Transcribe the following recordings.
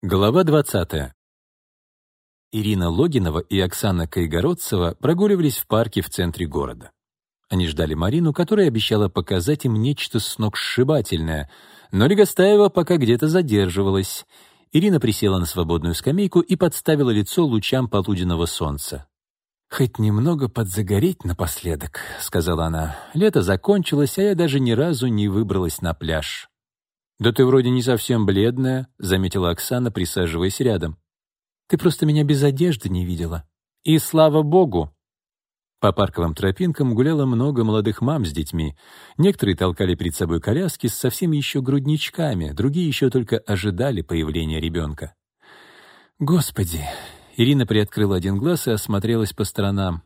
Глава 20. Ирина Логинова и Оксана Кайгородцева прогуливались в парке в центре города. Они ждали Марину, которая обещала показать им нечто сногсшибательное, но Легостаева пока где-то задерживалась. Ирина присела на свободную скамейку и подставила лицо лучам полуденного солнца. «Хоть немного подзагореть напоследок», — сказала она. «Лето закончилось, а я даже ни разу не выбралась на пляж». «Да ты вроде не совсем бледная», — заметила Оксана, присаживаясь рядом. «Ты просто меня без одежды не видела. И слава богу!» По парковым тропинкам гуляло много молодых мам с детьми. Некоторые толкали перед собой коляски с совсем еще грудничками, другие еще только ожидали появления ребенка. «Господи!» — Ирина приоткрыла один глаз и осмотрелась по сторонам.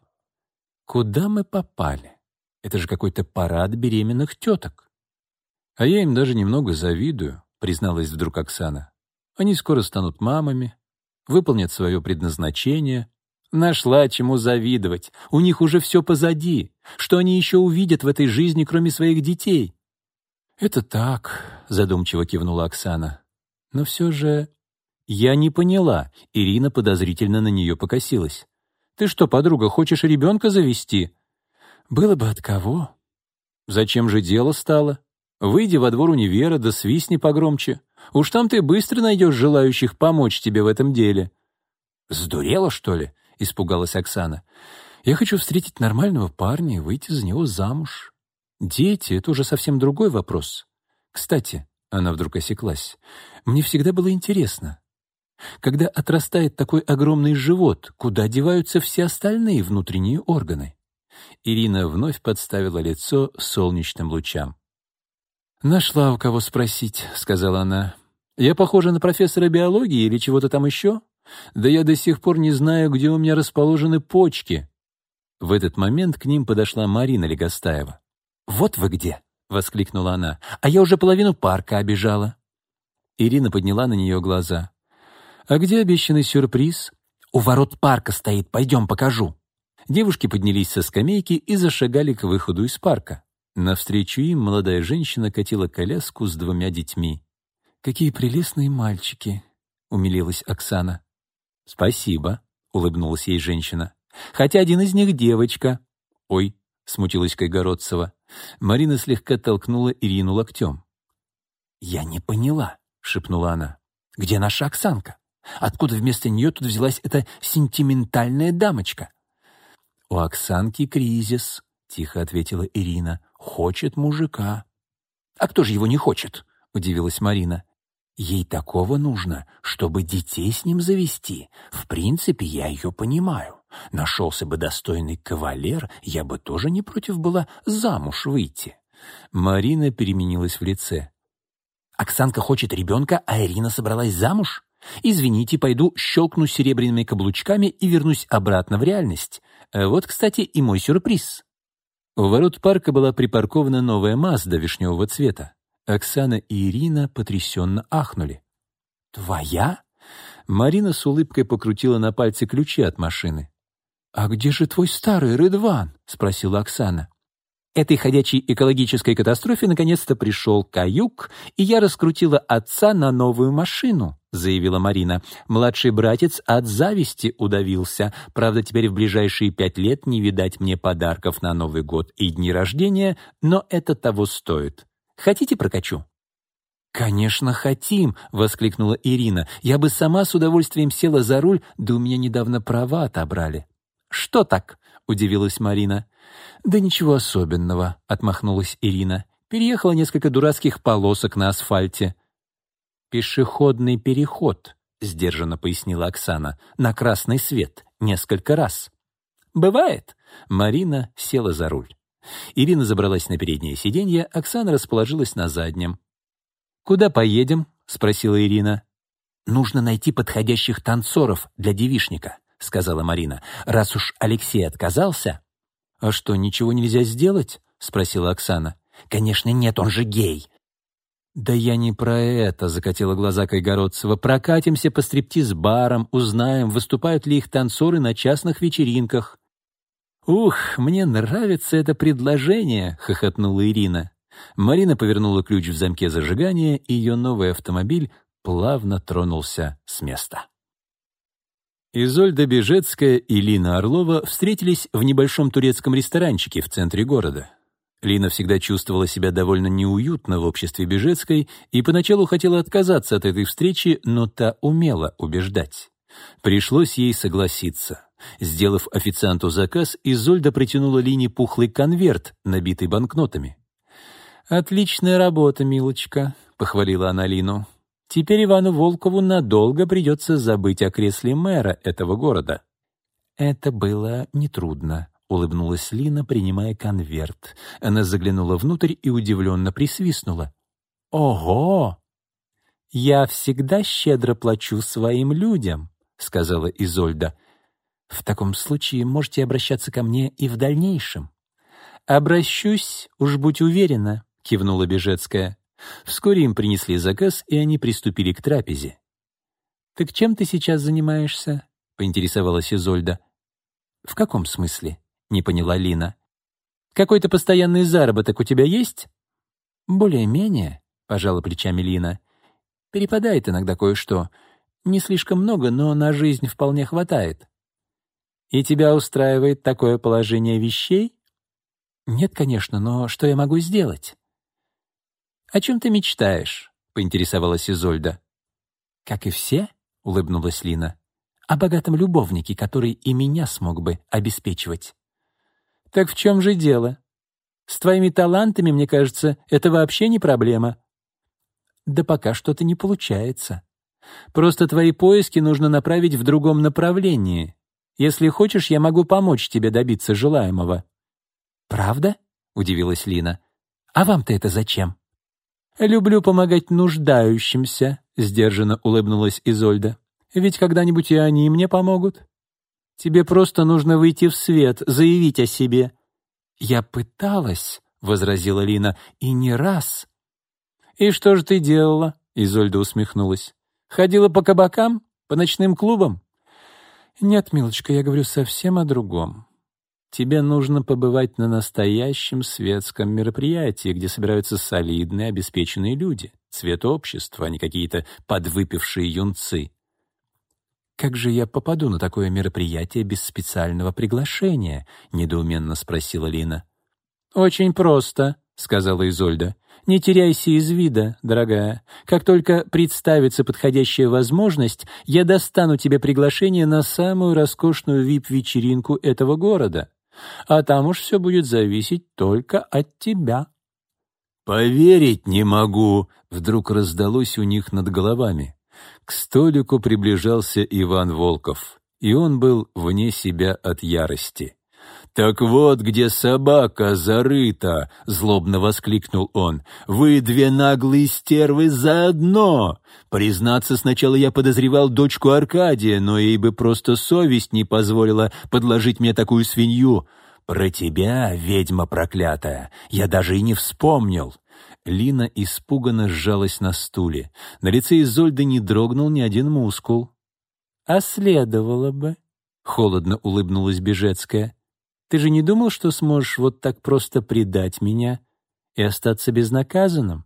«Куда мы попали? Это же какой-то парад беременных теток!» «А я им даже немного завидую», — призналась вдруг Оксана. «Они скоро станут мамами, выполнят свое предназначение». Нашла чему завидовать. У них уже все позади. Что они еще увидят в этой жизни, кроме своих детей? «Это так», — задумчиво кивнула Оксана. «Но все же...» «Я не поняла». Ирина подозрительно на нее покосилась. «Ты что, подруга, хочешь ребенка завести?» «Было бы от кого». «Зачем же дело стало?» Выйди во двор универа, да свистни погромче. Уж там ты быстро найдешь желающих помочь тебе в этом деле». «Сдурела, что ли?» — испугалась Оксана. «Я хочу встретить нормального парня и выйти за него замуж. Дети — это уже совсем другой вопрос. Кстати, — она вдруг осеклась, — мне всегда было интересно, когда отрастает такой огромный живот, куда деваются все остальные внутренние органы?» Ирина вновь подставила лицо солнечным лучам. «Нашла у кого спросить», — сказала она. «Я похожа на профессора биологии или чего-то там еще? Да я до сих пор не знаю, где у меня расположены почки». В этот момент к ним подошла Марина Легостаева. «Вот вы где!» — воскликнула она. «А я уже половину парка обижала». Ирина подняла на нее глаза. «А где обещанный сюрприз?» «У ворот парка стоит, пойдем покажу». Девушки поднялись со скамейки и зашагали к выходу из парка. Навстречу им молодая женщина катила коляску с двумя детьми. «Какие прелестные мальчики!» — умилилась Оксана. «Спасибо», — улыбнулась ей женщина. «Хотя один из них девочка». «Ой», — смутилась Кайгородцева. Марина слегка толкнула Ирину локтем. «Я не поняла», — шепнула она. «Где наша Оксанка? Откуда вместо нее тут взялась эта сентиментальная дамочка?» «У Оксанки кризис», — тихо ответила Ирина хочет мужика». «А кто же его не хочет?» — удивилась Марина. «Ей такого нужно, чтобы детей с ним завести. В принципе, я ее понимаю. Нашелся бы достойный кавалер, я бы тоже не против была замуж выйти». Марина переменилась в лице. «Оксанка хочет ребенка, а Ирина собралась замуж? Извините, пойду щелкну серебряными каблучками и вернусь обратно в реальность. Вот, кстати, и мой сюрприз». У ворот парка была припаркована новая Мазда вишневого цвета. Оксана и Ирина потрясенно ахнули. «Твоя?» Марина с улыбкой покрутила на пальце ключи от машины. «А где же твой старый Рыдван?» — спросила Оксана. Этой ходячей экологической катастрофе наконец-то пришел каюк, и я раскрутила отца на новую машину, заявила Марина. Младший братец от зависти удавился. Правда, теперь в ближайшие пять лет не видать мне подарков на Новый год и дни рождения, но это того стоит. Хотите прокачу? «Конечно, хотим!» — воскликнула Ирина. «Я бы сама с удовольствием села за руль, да у меня недавно права отобрали». «Что так?» — удивилась Марина. «Да ничего особенного», — отмахнулась Ирина. «Переехала несколько дурацких полосок на асфальте». «Пешеходный переход», — сдержанно пояснила Оксана, «на красный свет несколько раз». «Бывает». Марина села за руль. Ирина забралась на переднее сиденье, Оксана расположилась на заднем. «Куда поедем?» — спросила Ирина. «Нужно найти подходящих танцоров для девишника», — сказала Марина. «Раз уж Алексей отказался...» «А что, ничего нельзя сделать?» — спросила Оксана. «Конечно нет, он же гей». «Да я не про это», — закатила глаза Кайгородцева. «Прокатимся по стриптиз-барам, узнаем, выступают ли их танцоры на частных вечеринках». «Ух, мне нравится это предложение», — хохотнула Ирина. Марина повернула ключ в замке зажигания, и ее новый автомобиль плавно тронулся с места. Изольда Бежецкая и Лина Орлова встретились в небольшом турецком ресторанчике в центре города. Лина всегда чувствовала себя довольно неуютно в обществе Бежецкой и поначалу хотела отказаться от этой встречи, но та умела убеждать. Пришлось ей согласиться. Сделав официанту заказ, Изольда протянула Лине пухлый конверт, набитый банкнотами. «Отличная работа, милочка», — похвалила она Лину. Теперь Ивану Волкову надолго придется забыть о кресле мэра этого города. Это было нетрудно, улыбнулась Лина, принимая конверт. Она заглянула внутрь и удивленно присвистнула. Ого! Я всегда щедро плачу своим людям, сказала Изольда. В таком случае можете обращаться ко мне и в дальнейшем. Обращусь, уж будь уверена, кивнула Бежецкая. Вскоре им принесли заказ, и они приступили к трапезе. «Так чем ты сейчас занимаешься?» — поинтересовалась Изольда. «В каком смысле?» — не поняла Лина. «Какой-то постоянный заработок у тебя есть?» «Более-менее», — пожала плечами Лина. «Перепадает иногда кое-что. Не слишком много, но на жизнь вполне хватает». «И тебя устраивает такое положение вещей?» «Нет, конечно, но что я могу сделать?» «О чем ты мечтаешь?» — поинтересовалась Изольда. «Как и все», — улыбнулась Лина, — «о богатом любовнике, который и меня смог бы обеспечивать». «Так в чем же дело? С твоими талантами, мне кажется, это вообще не проблема». «Да пока что-то не получается. Просто твои поиски нужно направить в другом направлении. Если хочешь, я могу помочь тебе добиться желаемого». «Правда?» — удивилась Лина. «А вам-то это зачем?» «Люблю помогать нуждающимся», — сдержанно улыбнулась Изольда. «Ведь когда-нибудь и они мне помогут. Тебе просто нужно выйти в свет, заявить о себе». «Я пыталась», — возразила Лина, — «и не раз». «И что же ты делала?» — Изольда усмехнулась. «Ходила по кабакам? По ночным клубам?» «Нет, милочка, я говорю совсем о другом. Тебе нужно побывать на настоящем светском мероприятии, где собираются солидные, обеспеченные люди, цвет общества, а не какие-то подвыпившие юнцы. «Как же я попаду на такое мероприятие без специального приглашения?» — недоуменно спросила Лина. «Очень просто», — сказала Изольда. «Не теряйся из вида, дорогая. Как только представится подходящая возможность, я достану тебе приглашение на самую роскошную вип-вечеринку этого города а там уж все будет зависеть только от тебя». «Поверить не могу!» — вдруг раздалось у них над головами. К столику приближался Иван Волков, и он был вне себя от ярости. «Так вот, где собака зарыта!» — злобно воскликнул он. «Вы две наглые стервы заодно! Признаться, сначала я подозревал дочку Аркадия, но ей бы просто совесть не позволила подложить мне такую свинью. Про тебя, ведьма проклятая, я даже и не вспомнил!» Лина испуганно сжалась на стуле. На лице Изольды не дрогнул ни один мускул. «А следовало бы», — холодно улыбнулась Бежецкая. Ты же не думал, что сможешь вот так просто предать меня и остаться безнаказанным?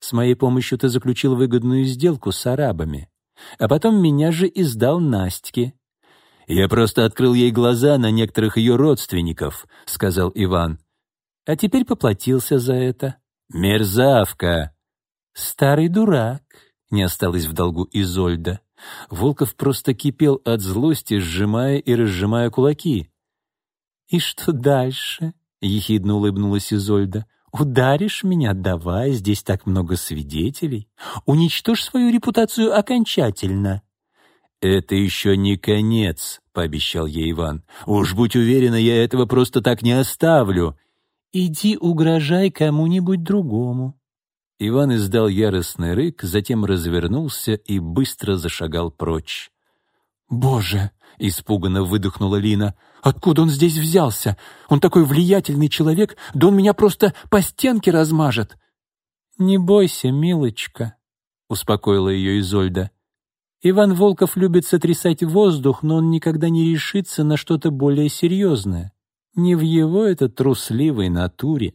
С моей помощью ты заключил выгодную сделку с арабами, а потом меня же издал Настьке. «Я просто открыл ей глаза на некоторых ее родственников», — сказал Иван. «А теперь поплатился за это». «Мерзавка!» «Старый дурак», — не осталось в долгу Изольда. Волков просто кипел от злости, сжимая и разжимая кулаки. «И что дальше?» — ехидно улыбнулась Изольда. «Ударишь меня? Давай, здесь так много свидетелей. Уничтожь свою репутацию окончательно». «Это еще не конец», — пообещал ей Иван. «Уж будь уверена, я этого просто так не оставлю». «Иди угрожай кому-нибудь другому». Иван издал яростный рык, затем развернулся и быстро зашагал прочь. «Боже!» — испуганно выдохнула Лина. «Откуда он здесь взялся? Он такой влиятельный человек, да он меня просто по стенке размажет!» «Не бойся, милочка», — успокоила ее Изольда. «Иван Волков любит сотрясать воздух, но он никогда не решится на что-то более серьезное. Не в его это трусливой натуре».